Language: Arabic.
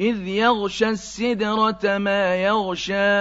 إِذْ يَغْشَى السِّدْرَةَ مَا يَغْشَىٰ